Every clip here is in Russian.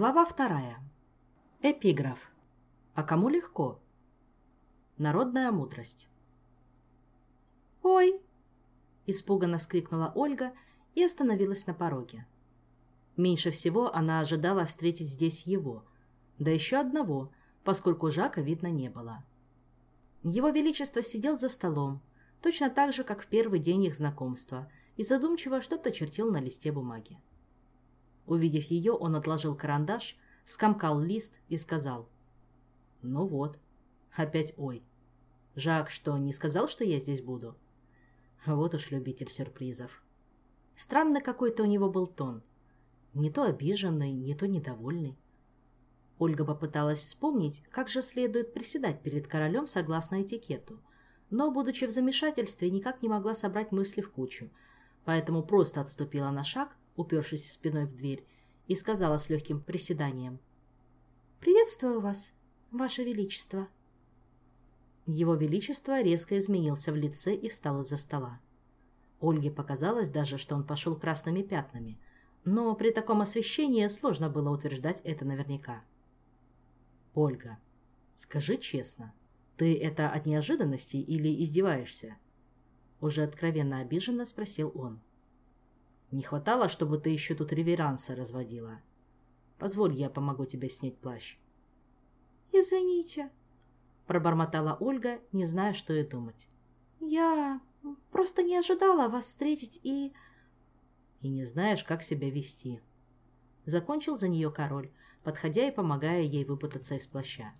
Глава вторая. Эпиграф. А кому легко? Народная мудрость. «Ой!» – испуганно скрикнула Ольга и остановилась на пороге. Меньше всего она ожидала встретить здесь его, да еще одного, поскольку Жака видно не было. Его Величество сидел за столом, точно так же, как в первый день их знакомства, и задумчиво что-то чертил на листе бумаги. Увидев ее, он отложил карандаш, скомкал лист и сказал. «Ну вот, опять ой. Жак что, не сказал, что я здесь буду?» Вот уж любитель сюрпризов. Странно какой-то у него был тон. Не то обиженный, не то недовольный. Ольга попыталась вспомнить, как же следует приседать перед королем согласно этикету, но, будучи в замешательстве, никак не могла собрать мысли в кучу, поэтому просто отступила на шаг, упершись спиной в дверь, и сказала с легким приседанием. «Приветствую вас, ваше величество». Его величество резко изменился в лице и встал из-за стола. Ольге показалось даже, что он пошел красными пятнами, но при таком освещении сложно было утверждать это наверняка. «Ольга, скажи честно, ты это от неожиданности или издеваешься?» Уже откровенно обиженно спросил он. Не хватало, чтобы ты еще тут реверансы разводила. Позволь, я помогу тебе снять плащ. Извините, пробормотала Ольга, не зная, что и думать. Я просто не ожидала вас встретить и... И не знаешь, как себя вести. Закончил за нее король, подходя и помогая ей выпутаться из плаща.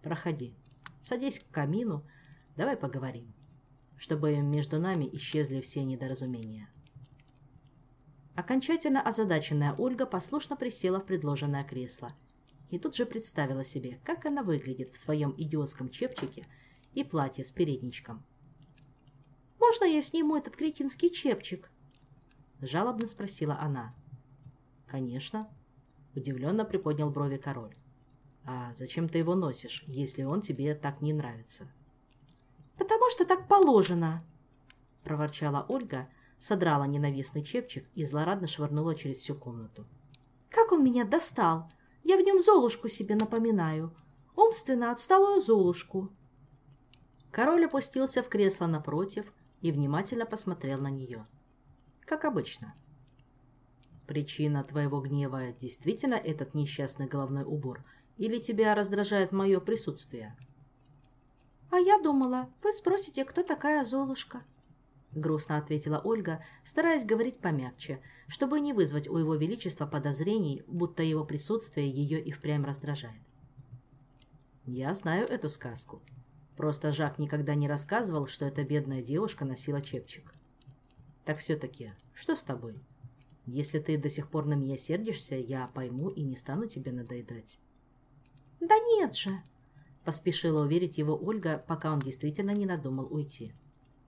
Проходи, садись к камину, давай поговорим, чтобы между нами исчезли все недоразумения. Окончательно озадаченная Ольга послушно присела в предложенное кресло и тут же представила себе, как она выглядит в своем идиотском чепчике и платье с передничком. «Можно я сниму этот кретинский чепчик?» Жалобно спросила она. «Конечно», — удивленно приподнял брови король. «А зачем ты его носишь, если он тебе так не нравится?» «Потому что так положено», — проворчала Ольга, — содрала ненавистный чепчик и злорадно швырнула через всю комнату. «Как он меня достал! Я в нем Золушку себе напоминаю. Умственно отсталую Золушку!» Король опустился в кресло напротив и внимательно посмотрел на нее. Как обычно. «Причина твоего гнева действительно этот несчастный головной убор, или тебя раздражает мое присутствие?» «А я думала, вы спросите, кто такая Золушка?» — грустно ответила Ольга, стараясь говорить помягче, чтобы не вызвать у его величества подозрений, будто его присутствие ее и впрямь раздражает. «Я знаю эту сказку. Просто Жак никогда не рассказывал, что эта бедная девушка носила чепчик. Так все-таки, что с тобой? Если ты до сих пор на меня сердишься, я пойму и не стану тебе надоедать». «Да нет же!» — поспешила уверить его Ольга, пока он действительно не надумал уйти.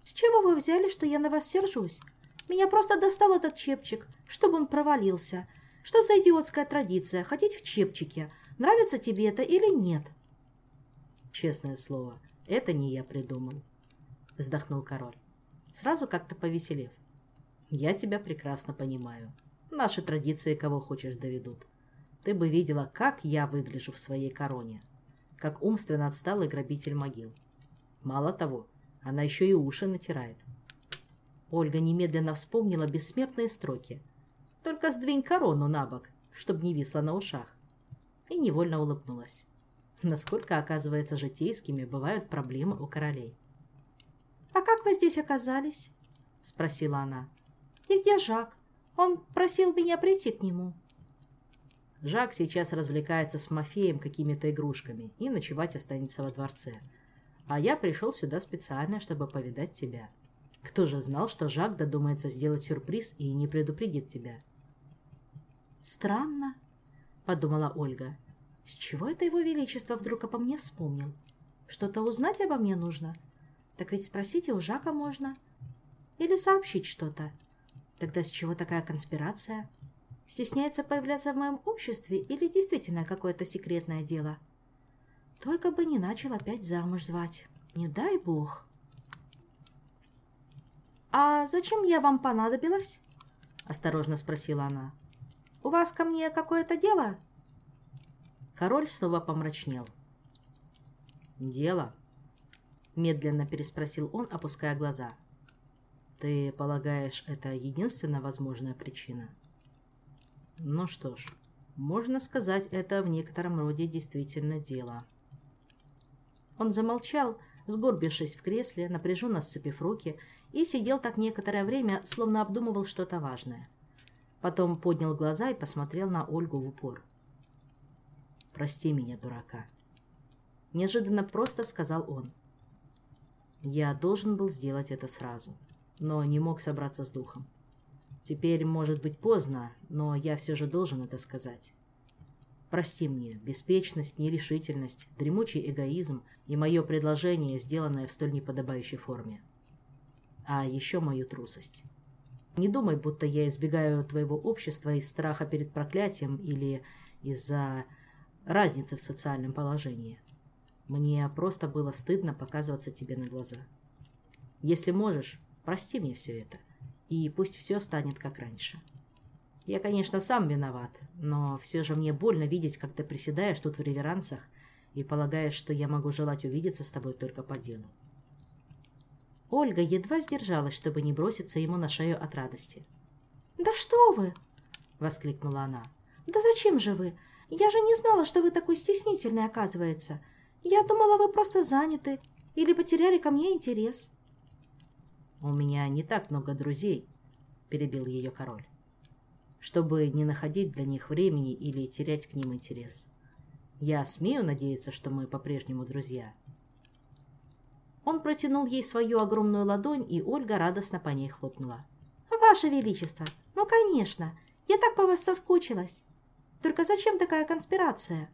«С чего вы взяли, что я на вас сержусь? Меня просто достал этот чепчик, чтобы он провалился. Что за идиотская традиция — ходить в чепчике? Нравится тебе это или нет?» «Честное слово, это не я придумал», — вздохнул король, сразу как-то повеселев. «Я тебя прекрасно понимаю. Наши традиции кого хочешь доведут. Ты бы видела, как я выгляжу в своей короне, как умственно отсталый грабитель могил. Мало того, она еще и уши натирает. Ольга немедленно вспомнила бессмертные строки. «Только сдвинь корону на бок, чтобы не висла на ушах». И невольно улыбнулась. Насколько, оказывается, житейскими бывают проблемы у королей. «А как вы здесь оказались?» — спросила она. «И где Жак? Он просил меня прийти к нему». Жак сейчас развлекается с Мафеем какими-то игрушками и ночевать останется во дворце. А я пришел сюда специально, чтобы повидать тебя. Кто же знал, что Жак додумается сделать сюрприз и не предупредит тебя? Странно, подумала Ольга. С чего это его величество вдруг обо мне вспомнил? Что-то узнать обо мне нужно? Так ведь спросить и у Жака можно. Или сообщить что-то. Тогда с чего такая конспирация? Стесняется появляться в моем обществе или действительно какое-то секретное дело? — только бы не начал опять замуж звать. Не дай бог. «А зачем я вам понадобилась?» — осторожно спросила она. у вас ко мне какое-то дело?» Король снова помрачнел. «Дело?» — медленно переспросил он, опуская глаза. «Ты полагаешь, это единственная возможная причина?» «Ну что ж, можно сказать, это в некотором роде действительно дело». Он замолчал, сгорбившись в кресле, напряженно сцепив руки, и сидел так некоторое время, словно обдумывал что-то важное. Потом поднял глаза и посмотрел на Ольгу в упор. «Прости меня, дурака», — неожиданно просто сказал он. «Я должен был сделать это сразу, но не мог собраться с духом. Теперь может быть поздно, но я все же должен это сказать. Прости мне беспечность, нерешительность, дремучий эгоизм и мое предложение, сделанное в столь неподобающей форме. А еще мою трусость. Не думай, будто я избегаю твоего общества из страха перед проклятием или из-за разницы в социальном положении. Мне просто было стыдно показываться тебе на глаза. Если можешь, прости мне все это, и пусть все станет как раньше. Я, конечно, сам виноват, но все же мне больно видеть, как ты приседаешь тут в реверансах и полагаешь, что я могу желать увидеться с тобой только по делу. Ольга едва сдержалась, чтобы не броситься ему на шею от радости. «Да что вы!» — воскликнула она. «Да зачем же вы? Я же не знала, что вы такой стеснительный, оказывается. Я думала, вы просто заняты или потеряли ко мне интерес». «У меня не так много друзей», — перебил ее король чтобы не находить для них времени или терять к ним интерес. Я смею надеяться, что мы по-прежнему друзья. Он протянул ей свою огромную ладонь, и Ольга радостно по ней хлопнула. «Ваше Величество! Ну, конечно! Я так по вас соскучилась! Только зачем такая конспирация?»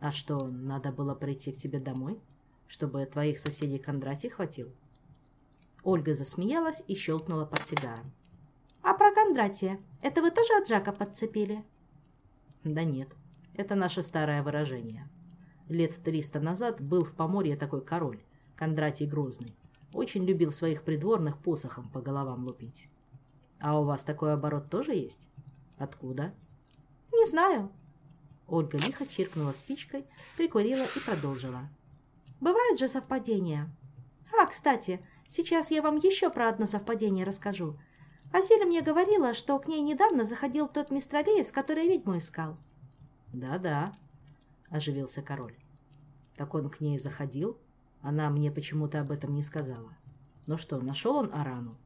«А что, надо было прийти к тебе домой? Чтобы твоих соседей Кондратий хватил?» Ольга засмеялась и щелкнула портсигаром. «А про Кондратия? Это вы тоже от Жака подцепили?» «Да нет, это наше старое выражение. Лет триста назад был в Поморье такой король, Кондратий Грозный. Очень любил своих придворных посохом по головам лупить. А у вас такой оборот тоже есть? Откуда?» «Не знаю». Ольга лихо чиркнула спичкой, прикурила и продолжила. «Бывают же совпадения. А, кстати, сейчас я вам еще про одно совпадение расскажу. Азель мне говорила, что к ней недавно заходил тот мистралеец, который ведьму искал. «Да-да», — оживился король. «Так он к ней заходил? Она мне почему-то об этом не сказала. Ну что, нашел он Арану?»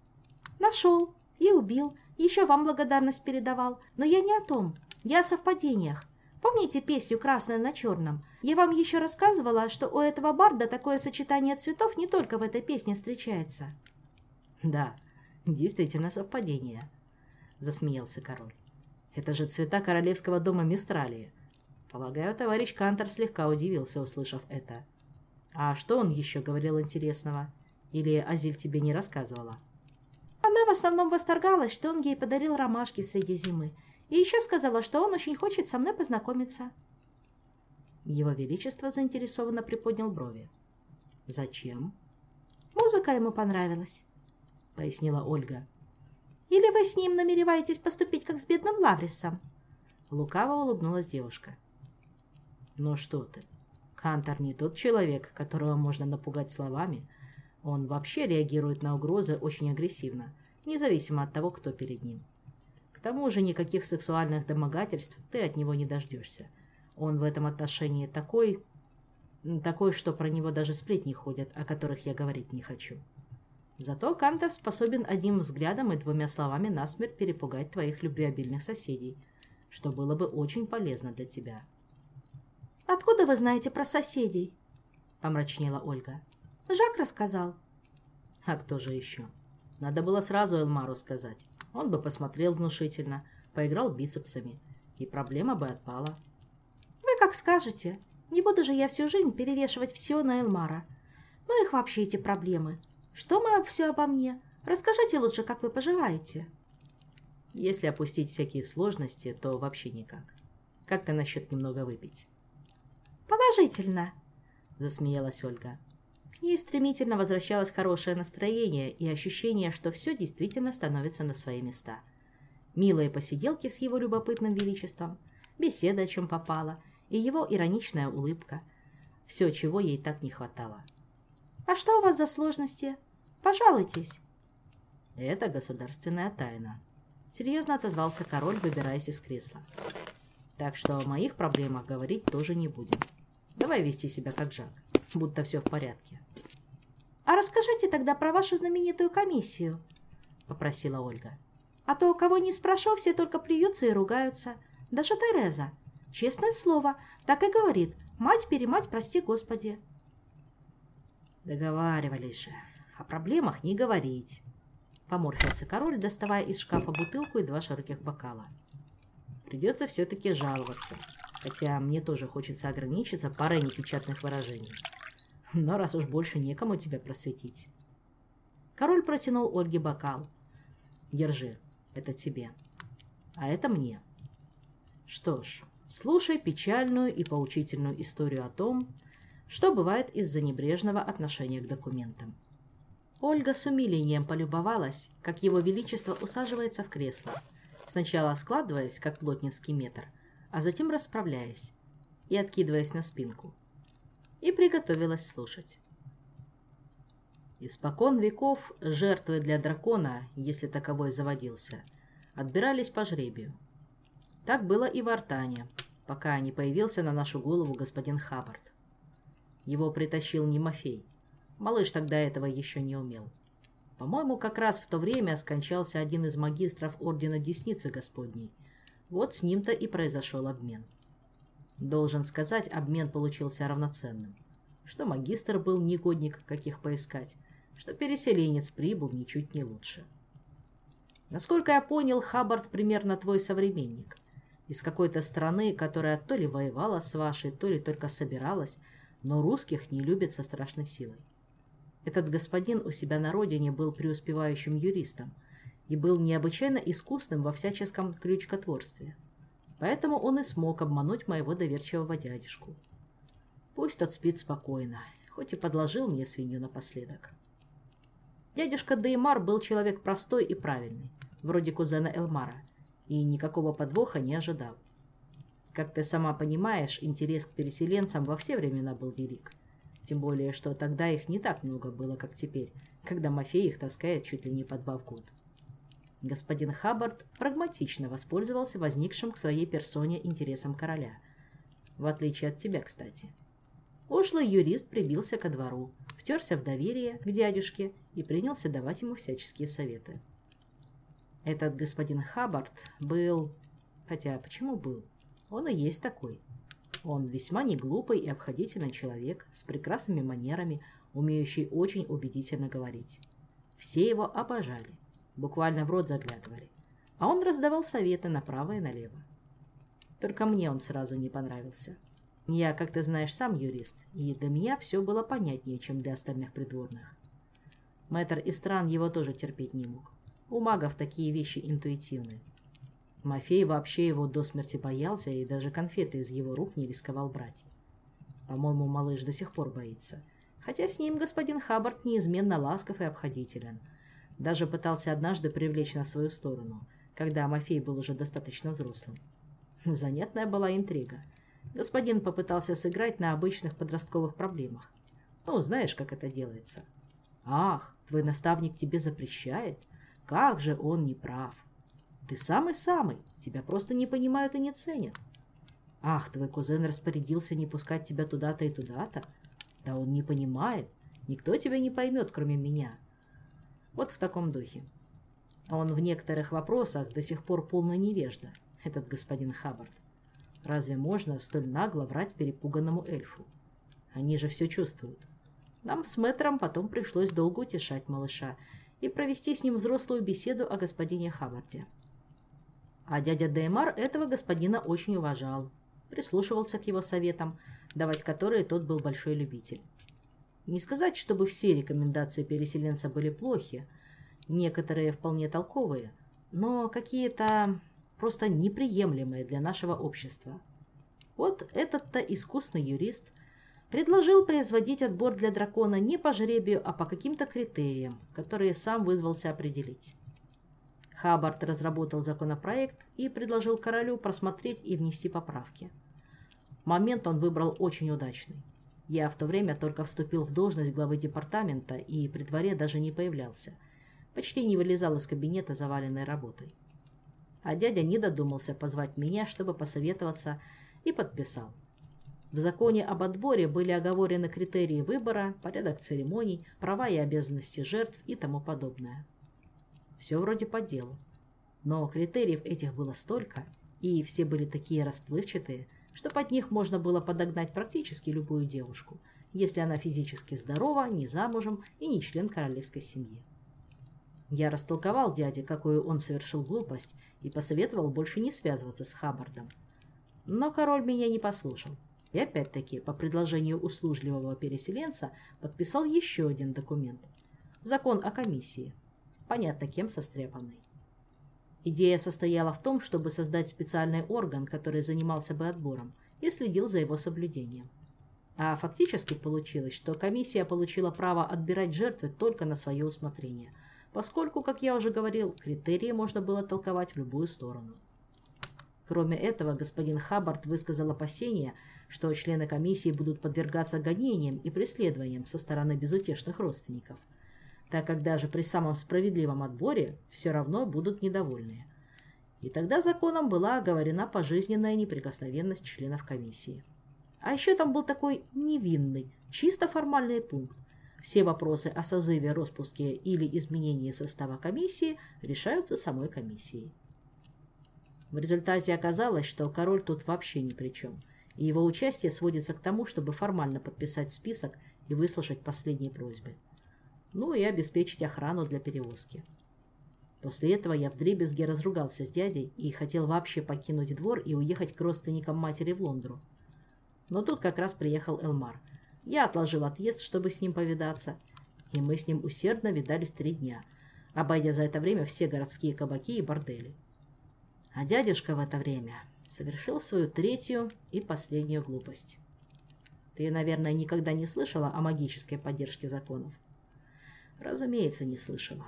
«Нашел и убил. Еще вам благодарность передавал. Но я не о том. Я о совпадениях. Помните песню «Красное на черном»? Я вам еще рассказывала, что у этого барда такое сочетание цветов не только в этой песне встречается». «Да», Действительно совпадение, засмеялся король. Это же цвета королевского дома Мистралии. Полагаю, товарищ Кантор слегка удивился, услышав это. А что он еще говорил интересного? Или Азиль тебе не рассказывала? Она в основном восторгалась, что он ей подарил ромашки среди зимы. И еще сказала, что он очень хочет со мной познакомиться. Его Величество заинтересованно приподнял брови. «Зачем?» «Музыка ему понравилась». — пояснила Ольга. «Или вы с ним намереваетесь поступить, как с бедным Лаврисом?» Лукаво улыбнулась девушка. «Ну что ты, Кантор не тот человек, которого можно напугать словами. Он вообще реагирует на угрозы очень агрессивно, независимо от того, кто перед ним. К тому же никаких сексуальных домогательств ты от него не дождешься. Он в этом отношении такой... такой, что про него даже сплетни ходят, о которых я говорить не хочу». Зато Кантор способен одним взглядом и двумя словами насмерть перепугать твоих любвеобильных соседей, что было бы очень полезно для тебя. «Откуда вы знаете про соседей?» — помрачнела Ольга. «Жак рассказал». «А кто же еще? Надо было сразу Элмару сказать. Он бы посмотрел внушительно, поиграл бицепсами, и проблема бы отпала». «Вы как скажете. Не буду же я всю жизнь перевешивать все на Элмара. Ну их вообще эти проблемы. Что мы все обо мне? Расскажите лучше, как вы поживаете. Если опустить всякие сложности, то вообще никак. Как ты насчет немного выпить? Положительно, засмеялась Ольга. К ней стремительно возвращалось хорошее настроение и ощущение, что все действительно становится на свои места. милые посиделки с его любопытным величеством, беседа о чем попало, и его ироничная улыбка. Все, чего ей так не хватало. «А что у вас за сложности? Пожалуйтесь!» «Это государственная тайна», — серьезно отозвался король, выбираясь из кресла. «Так что о моих проблемах говорить тоже не будем. Давай вести себя как Жак, будто все в порядке». «А расскажите тогда про вашу знаменитую комиссию», — попросила Ольга. «А то, кого не спрошу, все только плюются и ругаются. Даже Тереза. Честное слово, так и говорит. Мать-перемать, прости господи». Договаривались же. О проблемах не говорить. Поморщился король, доставая из шкафа бутылку и два широких бокала. Придется все-таки жаловаться. Хотя мне тоже хочется ограничиться парой непечатных выражений. Но раз уж больше некому тебя просветить. Король протянул Ольге бокал. Держи, это тебе. А это мне. Что ж, слушай печальную и поучительную историю о том, что бывает из-за небрежного отношения к документам. Ольга с умилением полюбовалась, как его величество усаживается в кресло, сначала складываясь, как плотницкий метр, а затем расправляясь и откидываясь на спинку, и приготовилась слушать. Испокон веков жертвы для дракона, если таковой заводился, отбирались по жребию. Так было и в Артане, пока не появился на нашу голову господин Хаббард. Его притащил не Мафей. Малыш тогда этого еще не умел. По-моему, как раз в то время скончался один из магистров Ордена Десницы Господней. Вот с ним-то и произошел обмен. Должен сказать, обмен получился равноценным. Что магистр был негодник, каких поискать, что переселенец прибыл ничуть не лучше. Насколько я понял, Хаббард примерно твой современник. Из какой-то страны, которая то ли воевала с вашей, то ли только собиралась, но русских не любят со страшной силой. Этот господин у себя на родине был преуспевающим юристом и был необычайно искусным во всяческом крючкотворстве. Поэтому он и смог обмануть моего доверчивого дядюшку. Пусть тот спит спокойно, хоть и подложил мне свинью напоследок. Дядюшка Деймар был человек простой и правильный, вроде кузена Элмара, и никакого подвоха не ожидал. Как ты сама понимаешь, интерес к переселенцам во все времена был велик. Тем более, что тогда их не так много было, как теперь, когда Мафей их таскает чуть ли не по два в год. Господин Хаббард прагматично воспользовался возникшим к своей персоне интересом короля. В отличие от тебя, кстати. Ушлый юрист прибился ко двору, втерся в доверие к дядюшке и принялся давать ему всяческие советы. Этот господин Хаббард был... Хотя, почему был? Он и есть такой. Он весьма неглупый и обходительный человек, с прекрасными манерами, умеющий очень убедительно говорить. Все его обожали, буквально в рот заглядывали, а он раздавал советы направо и налево. Только мне он сразу не понравился. Я, как ты знаешь, сам юрист, и для меня все было понятнее, чем для остальных придворных. Мэтр из стран его тоже терпеть не мог. У магов такие вещи интуитивны. Мафей вообще его до смерти боялся и даже конфеты из его рук не рисковал брать. По-моему, малыш до сих пор боится. Хотя с ним господин Хаббард неизменно ласков и обходителен. Даже пытался однажды привлечь на свою сторону, когда Мафей был уже достаточно взрослым. Занятная была интрига. Господин попытался сыграть на обычных подростковых проблемах. Ну, знаешь, как это делается. «Ах, твой наставник тебе запрещает? Как же он не прав!» Ты самый-самый, тебя просто не понимают и не ценят. Ах, твой кузен распорядился не пускать тебя туда-то и туда-то. Да он не понимает. Никто тебя не поймет, кроме меня. Вот в таком духе. Он в некоторых вопросах до сих пор полный невежда, этот господин Хаббард. Разве можно столь нагло врать перепуганному эльфу? Они же все чувствуют. Нам с мэтром потом пришлось долго утешать малыша и провести с ним взрослую беседу о господине Хаббарде. А дядя Деймар этого господина очень уважал, прислушивался к его советам, давать которые тот был большой любитель. Не сказать, чтобы все рекомендации переселенца были плохи, некоторые вполне толковые, но какие-то просто неприемлемые для нашего общества. Вот этот-то искусный юрист предложил производить отбор для дракона не по жребию, а по каким-то критериям, которые сам вызвался определить. Хаббард разработал законопроект и предложил королю просмотреть и внести поправки. Момент он выбрал очень удачный. Я в то время только вступил в должность главы департамента и при дворе даже не появлялся. Почти не вылезал из кабинета, заваленной работой. А дядя не додумался позвать меня, чтобы посоветоваться, и подписал. В законе об отборе были оговорены критерии выбора, порядок церемоний, права и обязанности жертв и тому подобное. Все вроде по делу. Но критериев этих было столько, и все были такие расплывчатые, что под них можно было подогнать практически любую девушку, если она физически здорова, не замужем и не член королевской семьи. Я растолковал дяде, какую он совершил глупость, и посоветовал больше не связываться с Хаббардом. Но король меня не послушал. И опять-таки, по предложению услужливого переселенца, подписал еще один документ. Закон о комиссии, понятно кем состряпанный. Идея состояла в том, чтобы создать специальный орган, который занимался бы отбором и следил за его соблюдением. А фактически получилось, что комиссия получила право отбирать жертвы только на свое усмотрение, поскольку, как я уже говорил, критерии можно было толковать в любую сторону. Кроме этого, господин Хаббард высказал опасения, что члены комиссии будут подвергаться гонениям и преследованиям со стороны безутешных родственников – так как даже при самом справедливом отборе все равно будут недовольны. И тогда законом была оговорена пожизненная неприкосновенность членов комиссии. А еще там был такой невинный, чисто формальный пункт. Все вопросы о созыве, распуске или изменении состава комиссии решаются самой комиссией. В результате оказалось, что король тут вообще ни при чем, и его участие сводится к тому, чтобы формально подписать список и выслушать последние просьбы ну и обеспечить охрану для перевозки. После этого я вдребезги разругался с дядей и хотел вообще покинуть двор и уехать к родственникам матери в Лондру. Но тут как раз приехал Элмар. Я отложил отъезд, чтобы с ним повидаться, и мы с ним усердно видались три дня, обойдя за это время все городские кабаки и бордели. А дядюшка в это время совершил свою третью и последнюю глупость. Ты, наверное, никогда не слышала о магической поддержке законов. Разумеется, не слышала.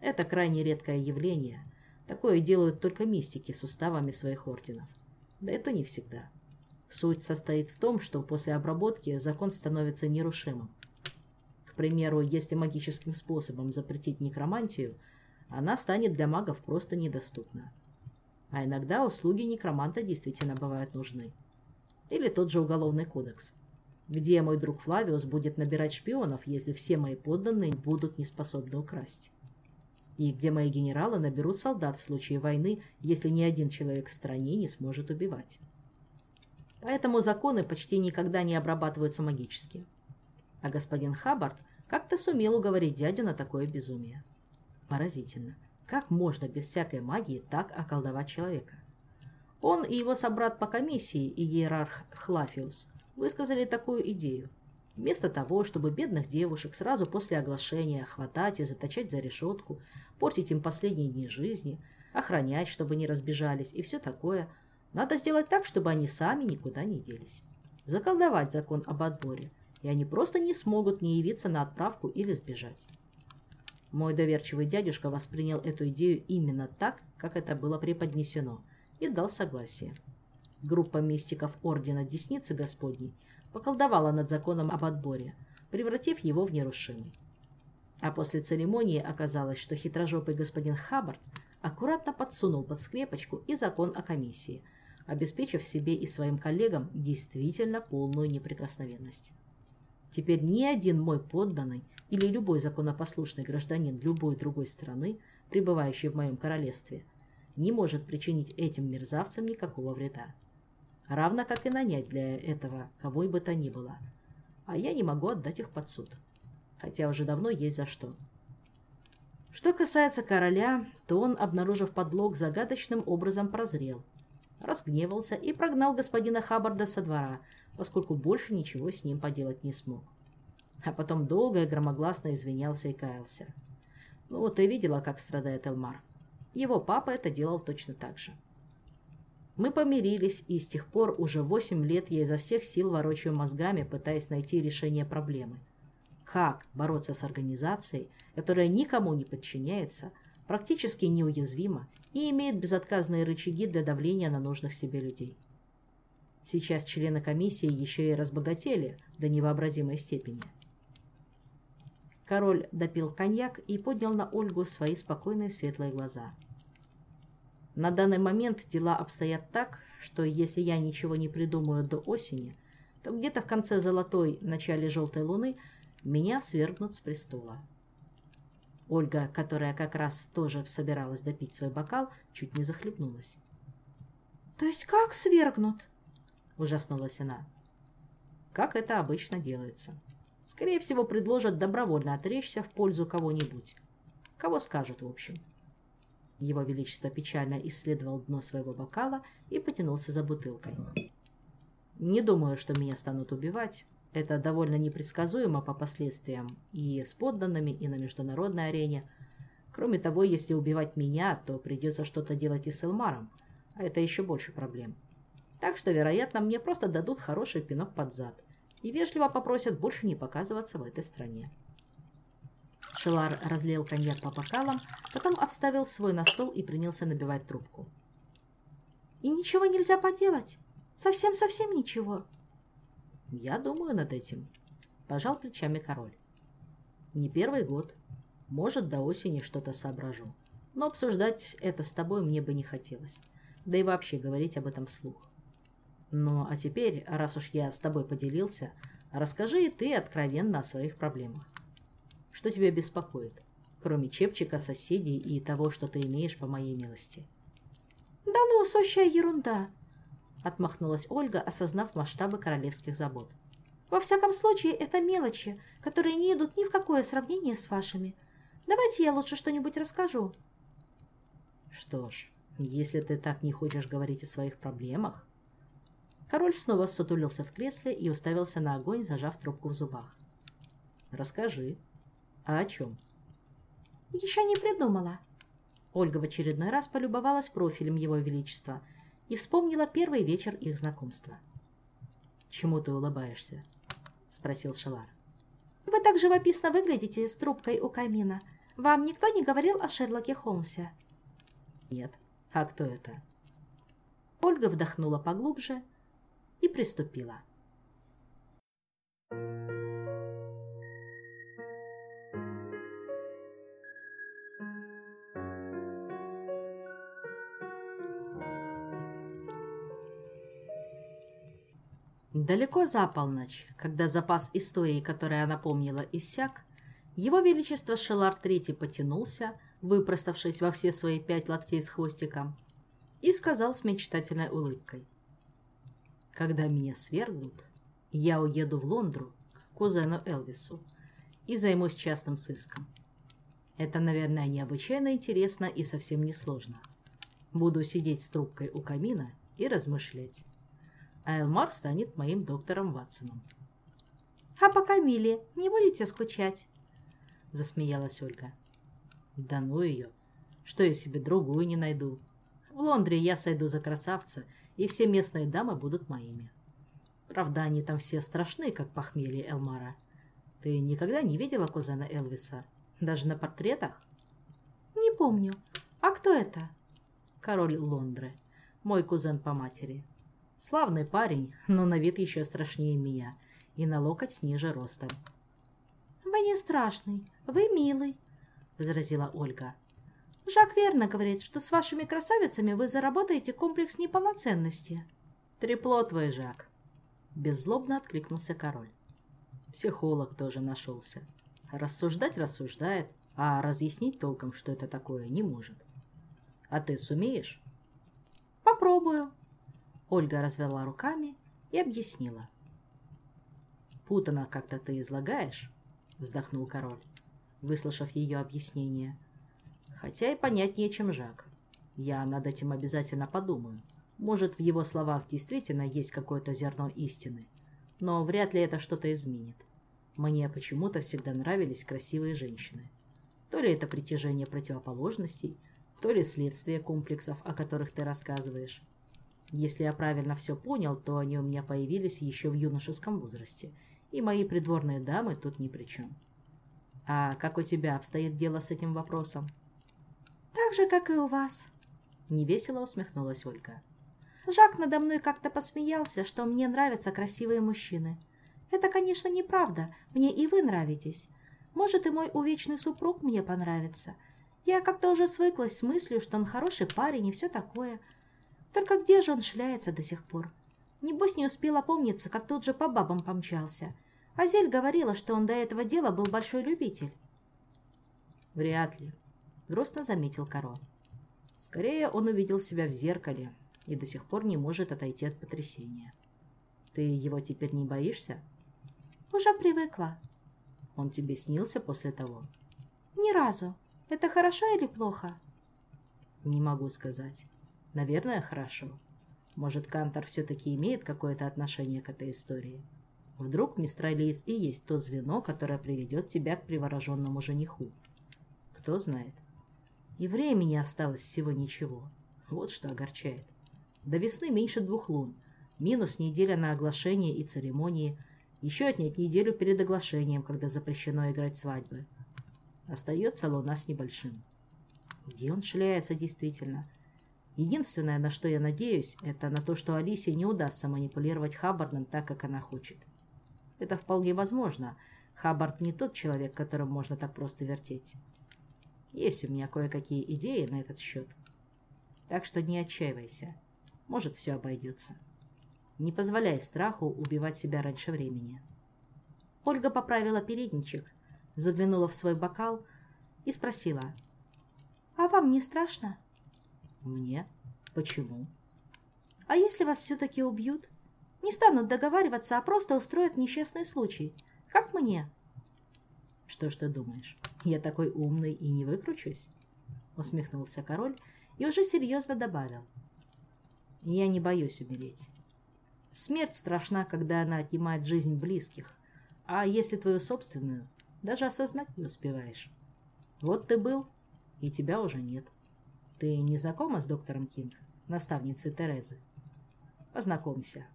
Это крайне редкое явление. Такое делают только мистики с уставами своих орденов. Да это не всегда. Суть состоит в том, что после обработки закон становится нерушимым. К примеру, если магическим способом запретить некромантию, она станет для магов просто недоступна. А иногда услуги некроманта действительно бывают нужны. Или тот же уголовный кодекс. Где мой друг Флавиус будет набирать шпионов, если все мои подданные будут неспособны украсть? И где мои генералы наберут солдат в случае войны, если ни один человек в стране не сможет убивать? Поэтому законы почти никогда не обрабатываются магически. А господин Хаббард как-то сумел уговорить дядю на такое безумие. Поразительно. Как можно без всякой магии так околдовать человека? Он и его собрат по комиссии и иерарх Хлафиус высказали такую идею. Вместо того, чтобы бедных девушек сразу после оглашения хватать и заточать за решетку, портить им последние дни жизни, охранять, чтобы не разбежались и все такое, надо сделать так, чтобы они сами никуда не делись. Заколдовать закон об отборе, и они просто не смогут не явиться на отправку или сбежать. Мой доверчивый дядюшка воспринял эту идею именно так, как это было преподнесено, и дал согласие. Группа мистиков Ордена Десницы Господней поколдовала над законом об отборе, превратив его в нерушимый. А после церемонии оказалось, что хитрожопый господин Хаббард аккуратно подсунул под скрепочку и закон о комиссии, обеспечив себе и своим коллегам действительно полную неприкосновенность. Теперь ни один мой подданный или любой законопослушный гражданин любой другой страны, пребывающий в моем королевстве, не может причинить этим мерзавцам никакого вреда равно как и нанять для этого кого бы то ни было. А я не могу отдать их под суд. Хотя уже давно есть за что. Что касается короля, то он, обнаружив подлог, загадочным образом прозрел, разгневался и прогнал господина Хаббарда со двора, поскольку больше ничего с ним поделать не смог. А потом долго и громогласно извинялся и каялся. Ну ты видела, как страдает Элмар. Его папа это делал точно так же. Мы помирились, и с тех пор уже восемь лет я изо всех сил ворочаю мозгами, пытаясь найти решение проблемы. Как бороться с организацией, которая никому не подчиняется, практически неуязвима и имеет безотказные рычаги для давления на нужных себе людей. Сейчас члены комиссии еще и разбогатели до невообразимой степени. Король допил коньяк и поднял на Ольгу свои спокойные светлые глаза. На данный момент дела обстоят так, что если я ничего не придумаю до осени, то где-то в конце золотой, начале желтой луны меня свергнут с престола. Ольга, которая как раз тоже собиралась допить свой бокал, чуть не захлебнулась. «То есть как свергнут?» – ужаснулась она. «Как это обычно делается. Скорее всего, предложат добровольно отречься в пользу кого-нибудь. Кого скажут, в общем». Его Величество печально исследовал дно своего бокала и потянулся за бутылкой. «Не думаю, что меня станут убивать. Это довольно непредсказуемо по последствиям и с подданными, и на международной арене. Кроме того, если убивать меня, то придется что-то делать и с Элмаром, а это еще больше проблем. Так что, вероятно, мне просто дадут хороший пинок под зад и вежливо попросят больше не показываться в этой стране. Шелар разлил коньяк по бокалам, потом отставил свой на стол и принялся набивать трубку. «И ничего нельзя поделать? Совсем-совсем ничего?» «Я думаю над этим», – пожал плечами король. «Не первый год. Может, до осени что-то соображу. Но обсуждать это с тобой мне бы не хотелось. Да и вообще говорить об этом вслух. Ну, а теперь, раз уж я с тобой поделился, расскажи и ты откровенно о своих проблемах. Что тебя беспокоит, кроме чепчика, соседей и того, что ты имеешь по моей милости?» «Да ну, сущая ерунда!» — отмахнулась Ольга, осознав масштабы королевских забот. «Во всяком случае, это мелочи, которые не идут ни в какое сравнение с вашими. Давайте я лучше что-нибудь расскажу». «Что ж, если ты так не хочешь говорить о своих проблемах...» Король снова сутулился в кресле и уставился на огонь, зажав трубку в зубах. «Расскажи. А о чем?» «Еще не придумала». Ольга в очередной раз полюбовалась профилем Его Величества — и вспомнила первый вечер их знакомства. «Чему ты улыбаешься?» — спросил Шелар. «Вы так живописно выглядите с трубкой у камина. Вам никто не говорил о Шерлоке Холмсе?» «Нет. А кто это?» Ольга вдохнула поглубже и приступила. Далеко за полночь, когда запас истории, который она помнила, иссяк, его Величество Шелар Третий потянулся, выпроставшись во все свои пять локтей с хвостиком, и сказал с мечтательной улыбкой. «Когда меня свергнут, я уеду в Лондру к кузену Элвису и займусь частным сыском. Это, наверное, необычайно интересно и совсем не сложно. Буду сидеть с трубкой у камина и размышлять а Элмар станет моим доктором Ватсоном. «А по Камиле не будете скучать?» — засмеялась Ольга. «Да ну ее! Что я себе другую не найду? В Лондре я сойду за красавца, и все местные дамы будут моими. Правда, они там все страшны, как похмелье Элмара. Ты никогда не видела кузена Элвиса? Даже на портретах?» «Не помню. А кто это?» «Король Лондры. Мой кузен по матери. Славный парень, но на вид еще страшнее меня и на локоть ниже ростом. «Вы не страшный, вы милый», — возразила Ольга. «Жак верно говорит, что с вашими красавицами вы заработаете комплекс неполноценности». «Трепло твой, Жак», — беззлобно откликнулся король. Психолог тоже нашелся. Рассуждать рассуждает, а разъяснить толком, что это такое, не может. А ты сумеешь? Попробую, Ольга развела руками и объяснила. «Путано как-то ты излагаешь», — вздохнул король, выслушав ее объяснение. «Хотя и понятнее, чем Жак. Я над этим обязательно подумаю. Может, в его словах действительно есть какое-то зерно истины, но вряд ли это что-то изменит. Мне почему-то всегда нравились красивые женщины. То ли это притяжение противоположностей, то ли следствие комплексов, о которых ты рассказываешь. Если я правильно все понял, то они у меня появились еще в юношеском возрасте, и мои придворные дамы тут ни при чем. А как у тебя обстоит дело с этим вопросом? Так же, как и у вас. Невесело усмехнулась Ольга. Жак надо мной как-то посмеялся, что мне нравятся красивые мужчины. Это, конечно, неправда. Мне и вы нравитесь. Может, и мой увечный супруг мне понравится. Я как-то уже свыклась с мыслью, что он хороший парень и все такое. Только где же он шляется до сих пор? Небось, не успел опомниться, как тут же по бабам помчался. Азель говорила, что он до этого дела был большой любитель. Вряд ли, грустно заметил король. Скорее, он увидел себя в зеркале и до сих пор не может отойти от потрясения. Ты его теперь не боишься? Уже привыкла. Он тебе снился после того? Ни разу. Это хорошо или плохо? Не могу сказать. Наверное, хорошо. Может, Кантор все-таки имеет какое-то отношение к этой истории? Вдруг мистралиец и есть то звено, которое приведет тебя к привороженному жениху. Кто знает. И времени осталось всего ничего. Вот что огорчает. До весны меньше двух лун. Минус неделя на оглашение и церемонии. Еще отнять неделю перед оглашением, когда запрещено играть свадьбы. Остается луна с небольшим. Где он шляется действительно? Единственное, на что я надеюсь, это на то, что Алисе не удастся манипулировать Хаббардом так, как она хочет. Это вполне возможно. Хаббард не тот человек, которым можно так просто вертеть. Есть у меня кое-какие идеи на этот счет. Так что не отчаивайся. Может, все обойдется. Не позволяй страху убивать себя раньше времени. Ольга поправила передничек, заглянула в свой бокал и спросила. «А вам не страшно?» «Мне? Почему?» «А если вас все-таки убьют? Не станут договариваться, а просто устроят несчастный случай. Как мне?» «Что ж ты думаешь, я такой умный и не выкручусь?» Усмехнулся король и уже серьезно добавил. «Я не боюсь умереть. Смерть страшна, когда она отнимает жизнь близких, а если твою собственную, даже осознать не успеваешь. Вот ты был, и тебя уже нет. Ты не знакома с доктором Кинг, наставницей Терезы? Познакомься.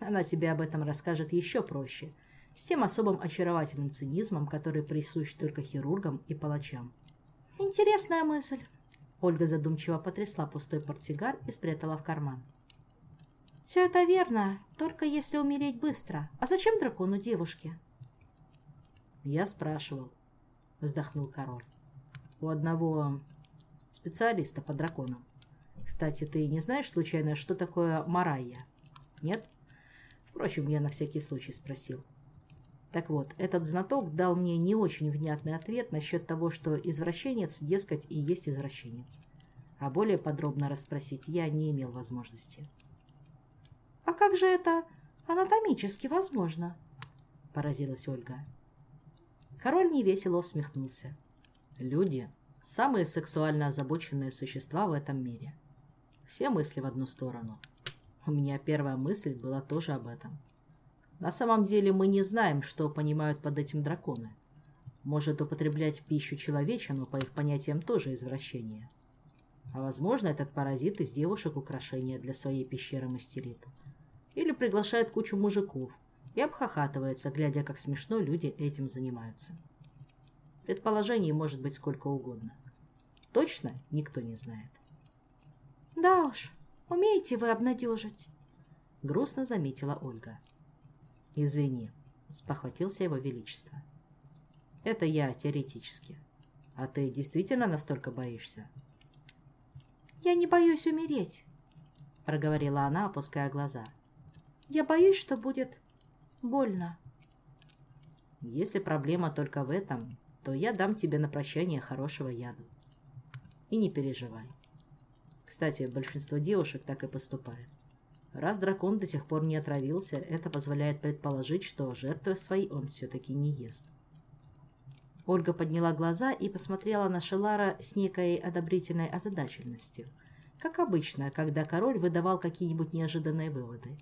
Она тебе об этом расскажет еще проще – с тем особым очаровательным цинизмом, который присущ только хирургам и палачам. «Интересная мысль!» Ольга задумчиво потрясла пустой портсигар и спрятала в карман. «Все это верно, только если умереть быстро. А зачем дракону девушки?» «Я спрашивал», — вздохнул король. «У одного специалиста по драконам. Кстати, ты не знаешь случайно, что такое Марайя? Нет? Впрочем, я на всякий случай спросил. Так вот, этот знаток дал мне не очень внятный ответ насчет того, что извращенец, дескать, и есть извращенец. А более подробно расспросить я не имел возможности. «А как же это анатомически возможно?» – поразилась Ольга. Король невесело усмехнулся. «Люди – самые сексуально озабоченные существа в этом мире. Все мысли в одну сторону. У меня первая мысль была тоже об этом». На самом деле мы не знаем, что понимают под этим драконы. Может, употреблять в пищу человечину, по их понятиям, тоже извращение. А возможно, этот паразит из девушек украшения для своей пещеры мастерит. Или приглашает кучу мужиков и обхахатывается, глядя, как смешно люди этим занимаются. Предположений может быть сколько угодно. Точно никто не знает. «Да уж, умеете вы обнадежить», — грустно заметила Ольга. «Извини», — спохватился его величество. «Это я теоретически. А ты действительно настолько боишься?» «Я не боюсь умереть», — проговорила она, опуская глаза. «Я боюсь, что будет больно». «Если проблема только в этом, то я дам тебе на прощание хорошего яду. И не переживай. Кстати, большинство девушек так и поступают. Раз дракон до сих пор не отравился, это позволяет предположить, что жертвы свои он все-таки не ест. Ольга подняла глаза и посмотрела на Шелара с некой одобрительной озадаченностью, как обычно, когда король выдавал какие-нибудь неожиданные выводы,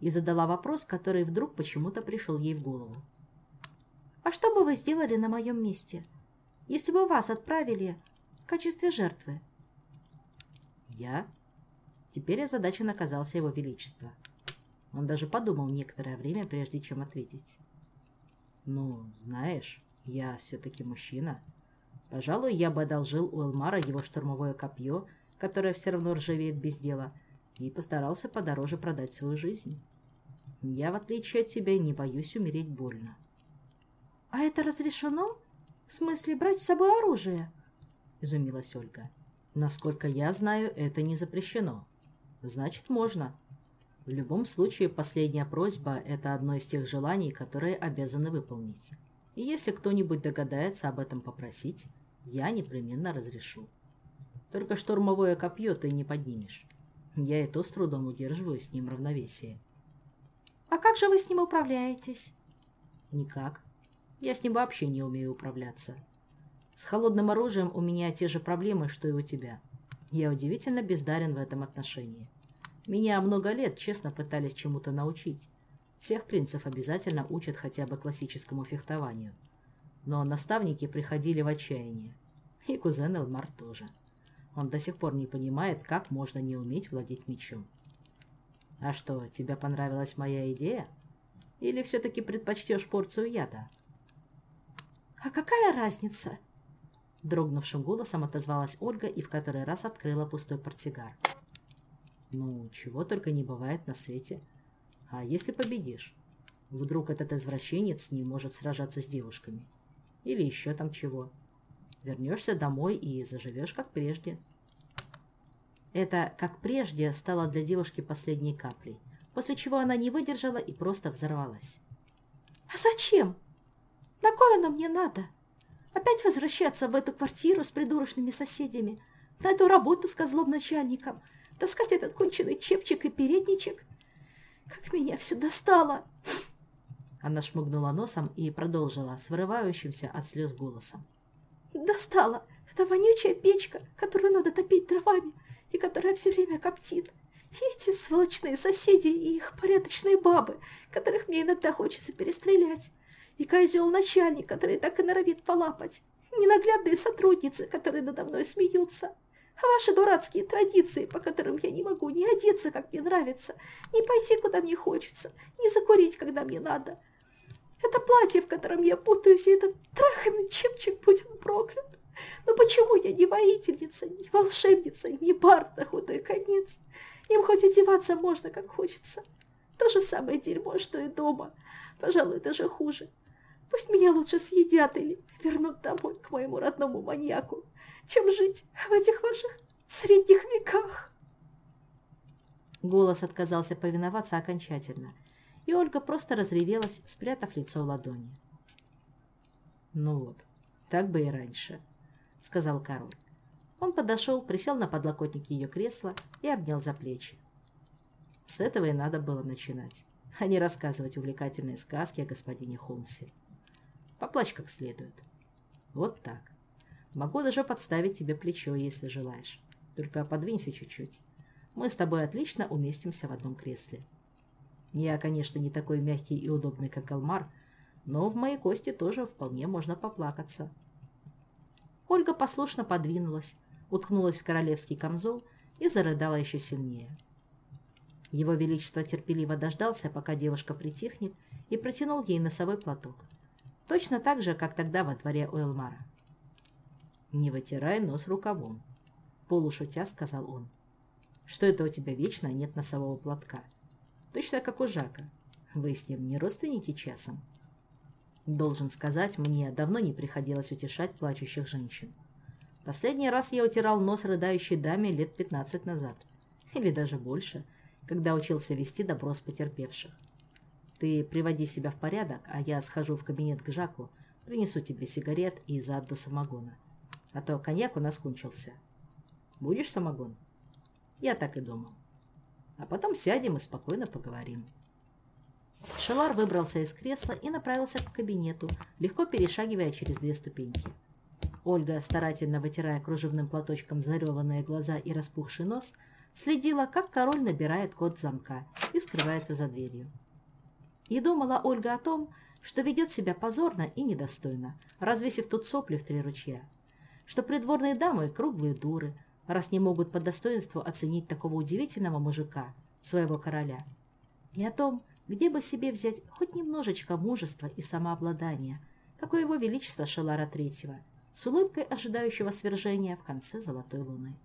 и задала вопрос, который вдруг почему-то пришел ей в голову. «А что бы вы сделали на моем месте, если бы вас отправили в качестве жертвы?» «Я?» Теперь озадачен оказался его величество. Он даже подумал некоторое время, прежде чем ответить. «Ну, знаешь, я все-таки мужчина, Пожалуй, я бы одолжил у Элмара его штурмовое копье, которое все равно ржавеет без дела, и постарался подороже продать свою жизнь. Я, в отличие от тебя, не боюсь умереть больно. — А это разрешено? В смысле, брать с собой оружие? — изумилась Ольга. — Насколько я знаю, это не запрещено. Значит, можно. В любом случае, последняя просьба – это одно из тех желаний, которые обязаны выполнить. И если кто-нибудь догадается об этом попросить, я непременно разрешу. Только штурмовое копье ты не поднимешь. Я и то с трудом удерживаю с ним равновесие. А как же вы с ним управляетесь? Никак. Я с ним вообще не умею управляться. С холодным оружием у меня те же проблемы, что и у тебя. Я удивительно бездарен в этом отношении. Меня много лет честно пытались чему-то научить. Всех принцев обязательно учат хотя бы классическому фехтованию. Но наставники приходили в отчаяние. И кузен Элмар тоже. Он до сих пор не понимает, как можно не уметь владеть мечом. А что, тебе понравилась моя идея? Или все-таки предпочтешь порцию яда? А какая разница? Дрогнувшим голосом отозвалась Ольга и в который раз открыла пустой портсигар. Ну, чего только не бывает на свете. А если победишь? Вдруг этот извращенец не может сражаться с девушками? Или еще там чего? Вернешься домой и заживешь как прежде. Это, как прежде, стало для девушки последней каплей, после чего она не выдержала и просто взорвалась. «А зачем? На кое оно мне надо? Опять возвращаться в эту квартиру с придурочными соседями, на эту работу с козлом начальником, таскать этот конченый чепчик и передничек? Как меня все достало!» Она шмыгнула носом и продолжила с вырывающимся от слез голосом. «Достала! Эта вонючая печка, которую надо топить дровами, и которая все время коптит. И эти сволочные соседи и их порядочные бабы, которых мне иногда хочется перестрелять. И козел начальник, который так и норовит полапать. Ненаглядные сотрудницы, которые надо мной смеются. А ваши дурацкие традиции, по которым я не могу ни одеться, как мне нравится, ни пойти, куда мне хочется, ни закурить, когда мне надо. Это платье, в котором я путаюсь, и этот траханный чепчик будет проклят. Но почему я не воительница, не волшебница, не бард на худой конец? Им хоть одеваться можно, как хочется. То же самое дерьмо, что и дома. Пожалуй, даже хуже. Пусть меня лучше съедят или вернут домой к моему родному маньяку, чем жить в этих ваших средних веках. Голос отказался повиноваться окончательно, и Ольга просто разревелась, спрятав лицо в ладони. Ну вот, так бы и раньше сказал король. Он подошел, присел на подлокотник ее кресла и обнял за плечи. С этого и надо было начинать, а не рассказывать увлекательные сказки о господине Холмсе. Поплачь как следует. Вот так. Могу даже подставить тебе плечо, если желаешь. Только подвинься чуть-чуть. Мы с тобой отлично уместимся в одном кресле. Я, конечно, не такой мягкий и удобный, как Алмар, но в моей кости тоже вполне можно поплакаться. Ольга послушно подвинулась, уткнулась в королевский камзол и зарыдала еще сильнее. Его Величество терпеливо дождался, пока девушка притихнет, и протянул ей носовой платок. Точно так же, как тогда во дворе у Элмара. «Не вытирай нос рукавом», — полушутя сказал он. «Что это у тебя вечно нет носового платка? Точно как у Жака. Вы с ним не родственники часом?» Должен сказать, мне давно не приходилось утешать плачущих женщин. Последний раз я утирал нос рыдающей даме лет 15 назад. Или даже больше, когда учился вести допрос потерпевших. Ты приводи себя в порядок, а я схожу в кабинет к Жаку, принесу тебе сигарет и заодно самогона. А то коньяк у нас кончился. Будешь самогон? Я так и думал. А потом сядем и спокойно поговорим. Шелар выбрался из кресла и направился к кабинету, легко перешагивая через две ступеньки. Ольга, старательно вытирая кружевным платочком зареванные глаза и распухший нос, следила, как король набирает код замка и скрывается за дверью. И думала Ольга о том, что ведет себя позорно и недостойно, развесив тут сопли в три ручья, что придворные дамы – круглые дуры, раз не могут по достоинству оценить такого удивительного мужика, своего короля – и о том, где бы себе взять хоть немножечко мужества и самообладания, как у его величества Шелара Третьего, с улыбкой ожидающего свержения в конце золотой луны.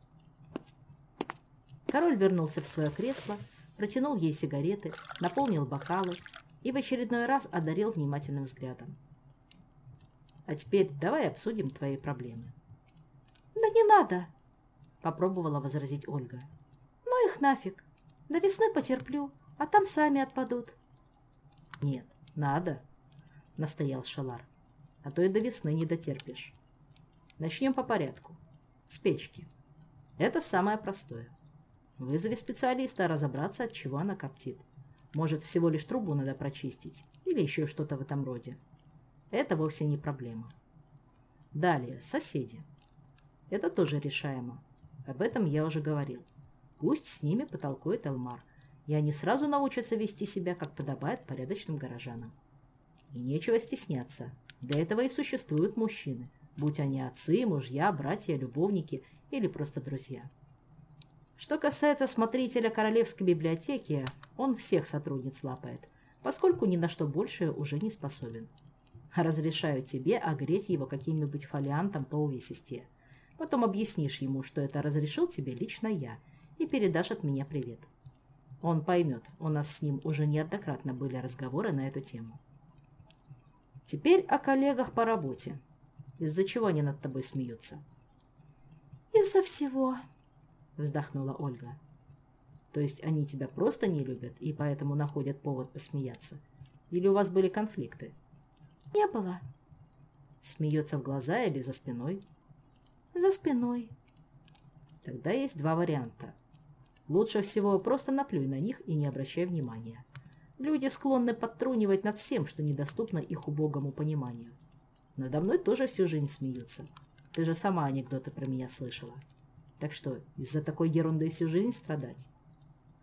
Король вернулся в свое кресло, протянул ей сигареты, наполнил бокалы и в очередной раз одарил внимательным взглядом. «А теперь давай обсудим твои проблемы». «Да не надо!» — попробовала возразить Ольга. «Ну их нафиг! До весны потерплю, а там сами отпадут». «Нет, надо!» — настоял Шалар. «А то и до весны не дотерпишь. Начнем по порядку. С печки. Это самое простое. Вызови специалиста разобраться, от чего она коптит. Может, всего лишь трубу надо прочистить или еще что-то в этом роде. Это вовсе не проблема. Далее, соседи. Это тоже решаемо. Об этом я уже говорил. Пусть с ними потолкует Элмар, и они сразу научатся вести себя, как подобает порядочным горожанам. И нечего стесняться. Для этого и существуют мужчины, будь они отцы, мужья, братья, любовники или просто друзья. Что касается смотрителя Королевской библиотеки, он всех сотрудниц лапает, поскольку ни на что большее уже не способен. Разрешаю тебе огреть его каким-нибудь фолиантом по увесисте. Потом объяснишь ему, что это разрешил тебе лично я, и передашь от меня привет. Он поймет, у нас с ним уже неоднократно были разговоры на эту тему. Теперь о коллегах по работе. Из-за чего они над тобой смеются? Из-за всего, вздохнула Ольга. То есть они тебя просто не любят и поэтому находят повод посмеяться? Или у вас были конфликты? Не было. Смеется в глаза или за спиной? За спиной. Тогда есть два варианта. Лучше всего просто наплюй на них и не обращай внимания. Люди склонны подтрунивать над всем, что недоступно их убогому пониманию. Надо мной тоже всю жизнь смеются. Ты же сама анекдоты про меня слышала. Так что, из-за такой ерунды всю жизнь страдать?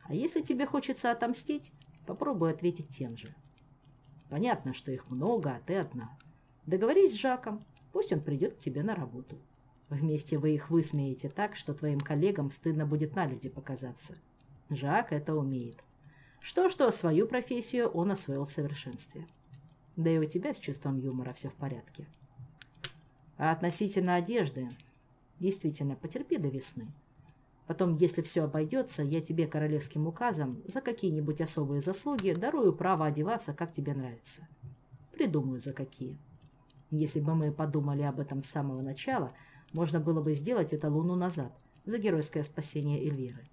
А если тебе хочется отомстить, попробуй ответить тем же. Понятно, что их много, а ты одна. Договорись с Жаком, пусть он придет к тебе на работу. Вместе вы их высмеете так, что твоим коллегам стыдно будет на люди показаться. Жак это умеет. Что-что, свою профессию он освоил в совершенстве. Да и у тебя с чувством юмора все в порядке. А относительно одежды, Действительно, потерпи до весны. Потом, если все обойдется, я тебе королевским указом за какие-нибудь особые заслуги дарую право одеваться, как тебе нравится. Придумаю, за какие. Если бы мы подумали об этом с самого начала, можно было бы сделать это луну назад, за геройское спасение Эльвиры.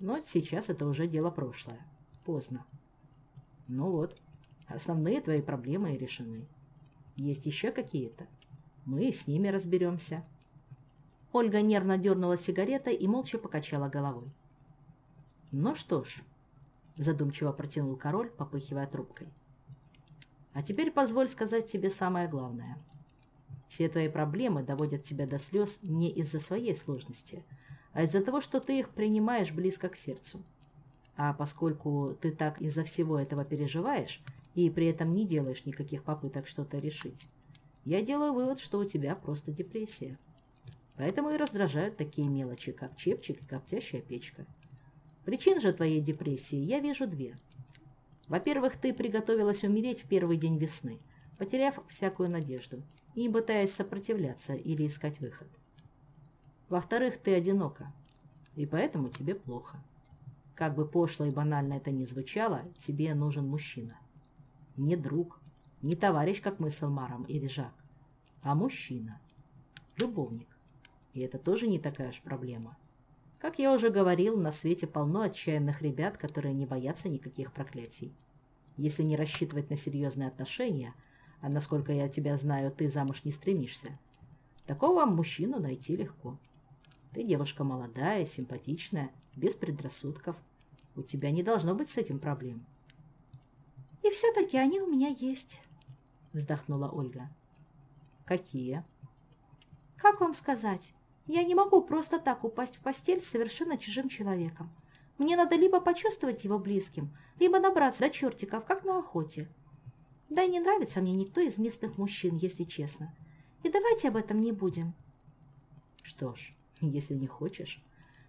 Но сейчас это уже дело прошлое. Поздно. Ну вот, основные твои проблемы решены. Есть еще какие-то? Мы с ними разберемся. Ольга нервно дернула сигаретой и молча покачала головой. «Ну что ж», — задумчиво протянул король, попыхивая трубкой. «А теперь позволь сказать тебе самое главное. Все твои проблемы доводят тебя до слез не из-за своей сложности, а из-за того, что ты их принимаешь близко к сердцу. А поскольку ты так из-за всего этого переживаешь и при этом не делаешь никаких попыток что-то решить, я делаю вывод, что у тебя просто депрессия». Поэтому и раздражают такие мелочи, как чепчик и коптящая печка. Причин же твоей депрессии я вижу две. Во-первых, ты приготовилась умереть в первый день весны, потеряв всякую надежду и не пытаясь сопротивляться или искать выход. Во-вторых, ты одинока, и поэтому тебе плохо. Как бы пошло и банально это ни звучало, тебе нужен мужчина. Не друг, не товарищ, как мы с Элмаром или Жак, а мужчина, любовник. И это тоже не такая уж проблема. Как я уже говорил, на свете полно отчаянных ребят, которые не боятся никаких проклятий. Если не рассчитывать на серьезные отношения, а насколько я тебя знаю, ты замуж не стремишься, такого мужчину найти легко. Ты девушка молодая, симпатичная, без предрассудков. У тебя не должно быть с этим проблем. «И все-таки они у меня есть», — вздохнула Ольга. «Какие?» «Как вам сказать? Я не могу просто так упасть в постель с совершенно чужим человеком. Мне надо либо почувствовать его близким, либо набраться до чертиков, как на охоте. Да и не нравится мне никто из местных мужчин, если честно. И давайте об этом не будем. Что ж, если не хочешь.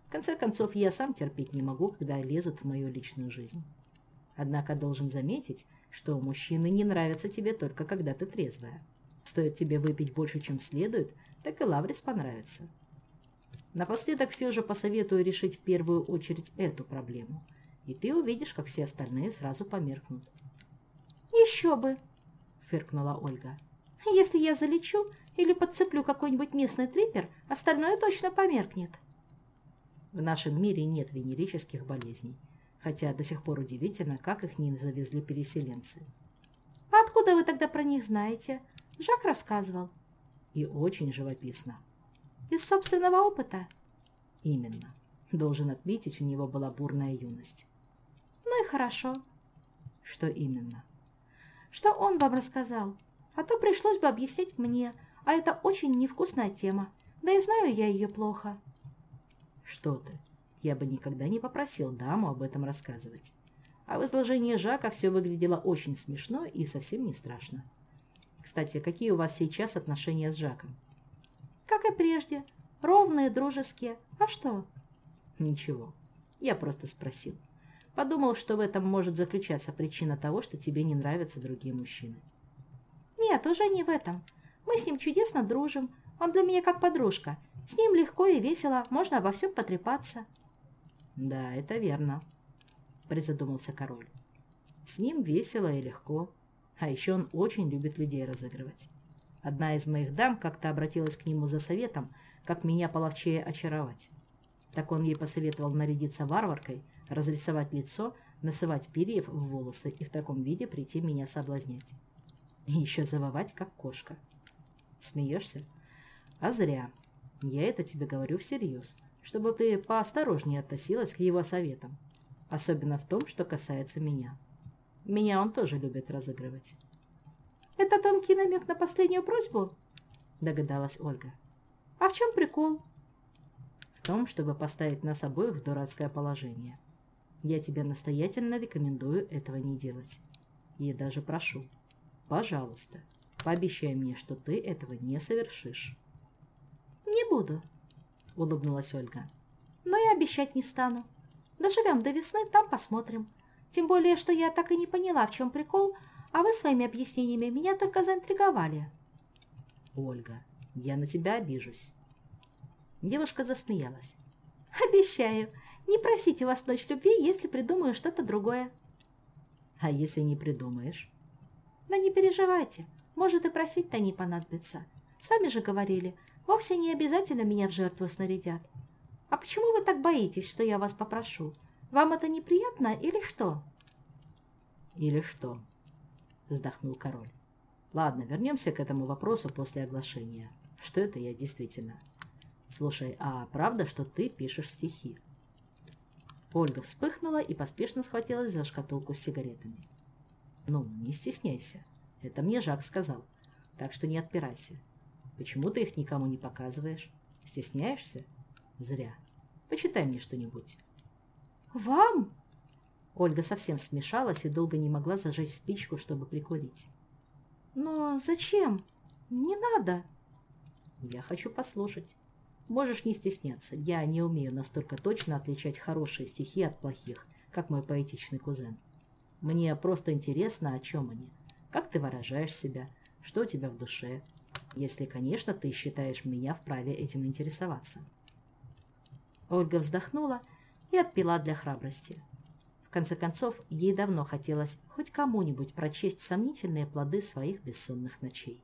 В конце концов, я сам терпеть не могу, когда лезут в мою личную жизнь. Однако должен заметить, что мужчины не нравятся тебе только когда ты трезвая. Стоит тебе выпить больше, чем следует, так и Лаврис понравится. Напоследок все же посоветую решить в первую очередь эту проблему, и ты увидишь, как все остальные сразу померкнут. «Еще бы!» — фыркнула Ольга. «Если я залечу или подцеплю какой-нибудь местный трипер, остальное точно померкнет». В нашем мире нет венерических болезней, хотя до сих пор удивительно, как их не завезли переселенцы. «А откуда вы тогда про них знаете? Жак рассказывал». И очень живописно. «Из собственного опыта?» Именно. Должен отметить, у него была бурная юность. «Ну и хорошо». «Что именно?» «Что он вам рассказал. А то пришлось бы объяснить мне, а это очень невкусная тема. Да и знаю я ее плохо». «Что ты? Я бы никогда не попросил даму об этом рассказывать. А в изложении Жака все выглядело очень смешно и совсем не страшно. Кстати, какие у вас сейчас отношения с Жаком? Как и прежде. Ровные, дружеские. А что? Ничего. Я просто спросил. Подумал, что в этом может заключаться причина того, что тебе не нравятся другие мужчины. Нет, уже не в этом. Мы с ним чудесно дружим. Он для меня как подружка. С ним легко и весело, можно обо всем потрепаться. Да, это верно, призадумался король. С ним весело и легко. А еще он очень любит людей разыгрывать. Одна из моих дам как-то обратилась к нему за советом, как меня половчее очаровать. Так он ей посоветовал нарядиться варваркой, разрисовать лицо, насывать перьев в волосы и в таком виде прийти меня соблазнять. И еще завывать, как кошка. Смеешься? А зря. Я это тебе говорю всерьез, чтобы ты поосторожнее относилась к его советам. Особенно в том, что касается меня. Меня он тоже любит разыгрывать. «Это тонкий намек на последнюю просьбу?» Догадалась Ольга. «А в чем прикол?» В том, чтобы поставить нас обоих в дурацкое положение. Я тебе настоятельно рекомендую этого не делать. И даже прошу. Пожалуйста, пообещай мне, что ты этого не совершишь. «Не буду», — улыбнулась Ольга. «Но я обещать не стану. Доживем до весны, там посмотрим. Тем более, что я так и не поняла, в чем прикол, а вы своими объяснениями меня только заинтриговали». «Ольга, я на тебя обижусь». Девушка засмеялась. «Обещаю, не просите вас ночь любви, если придумаю что-то другое». «А если не придумаешь?» «Да не переживайте, может и просить-то не понадобится. Сами же говорили, вовсе не обязательно меня в жертву снарядят. А почему вы так боитесь, что я вас попрошу? Вам это неприятно или что?» «Или что?» – вздохнул король. «Ладно, вернемся к этому вопросу после оглашения. Что это я действительно?» «Слушай, а правда, что ты пишешь стихи?» Ольга вспыхнула и поспешно схватилась за шкатулку с сигаретами. «Ну, не стесняйся. Это мне Жак сказал. Так что не отпирайся. Почему ты их никому не показываешь? Стесняешься? Зря. Почитай мне что-нибудь. «Вам?» Ольга совсем смешалась и долго не могла зажечь спичку, чтобы прикурить. «Но зачем? Не надо!» «Я хочу послушать. Можешь не стесняться, я не умею настолько точно отличать хорошие стихи от плохих, как мой поэтичный кузен. Мне просто интересно, о чем они, как ты выражаешь себя, что у тебя в душе, если, конечно, ты считаешь меня вправе этим интересоваться». Ольга вздохнула и отпила для храбрости. Конце концов, ей давно хотелось хоть кому-нибудь прочесть сомнительные плоды своих бессонных ночей.